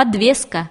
подвеска.